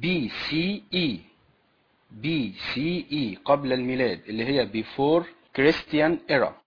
بي سي اي بي سي اي قبل الميلاد اللي هي before Christian era.